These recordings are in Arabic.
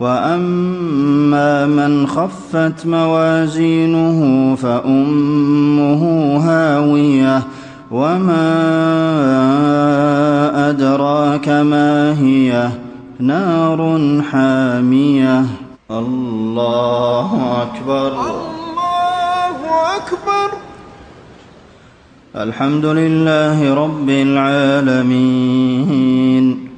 وأما من خفت موازينه فأمه هاوية وما أدراك ما هي نار حامية الله أكبر الله أكبر. الحمد لله رب العالمين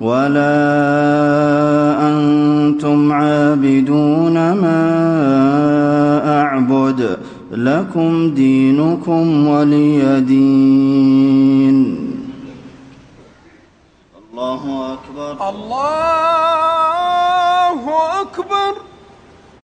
ولا أنتم عابدون ما أعبد. لكم دينكم ولي دين. الله أكبر. الله